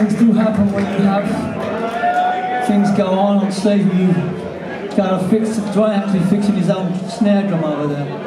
things do happen when you have things go on on stage you gotta fix, try actually fixing his own snare drum over there.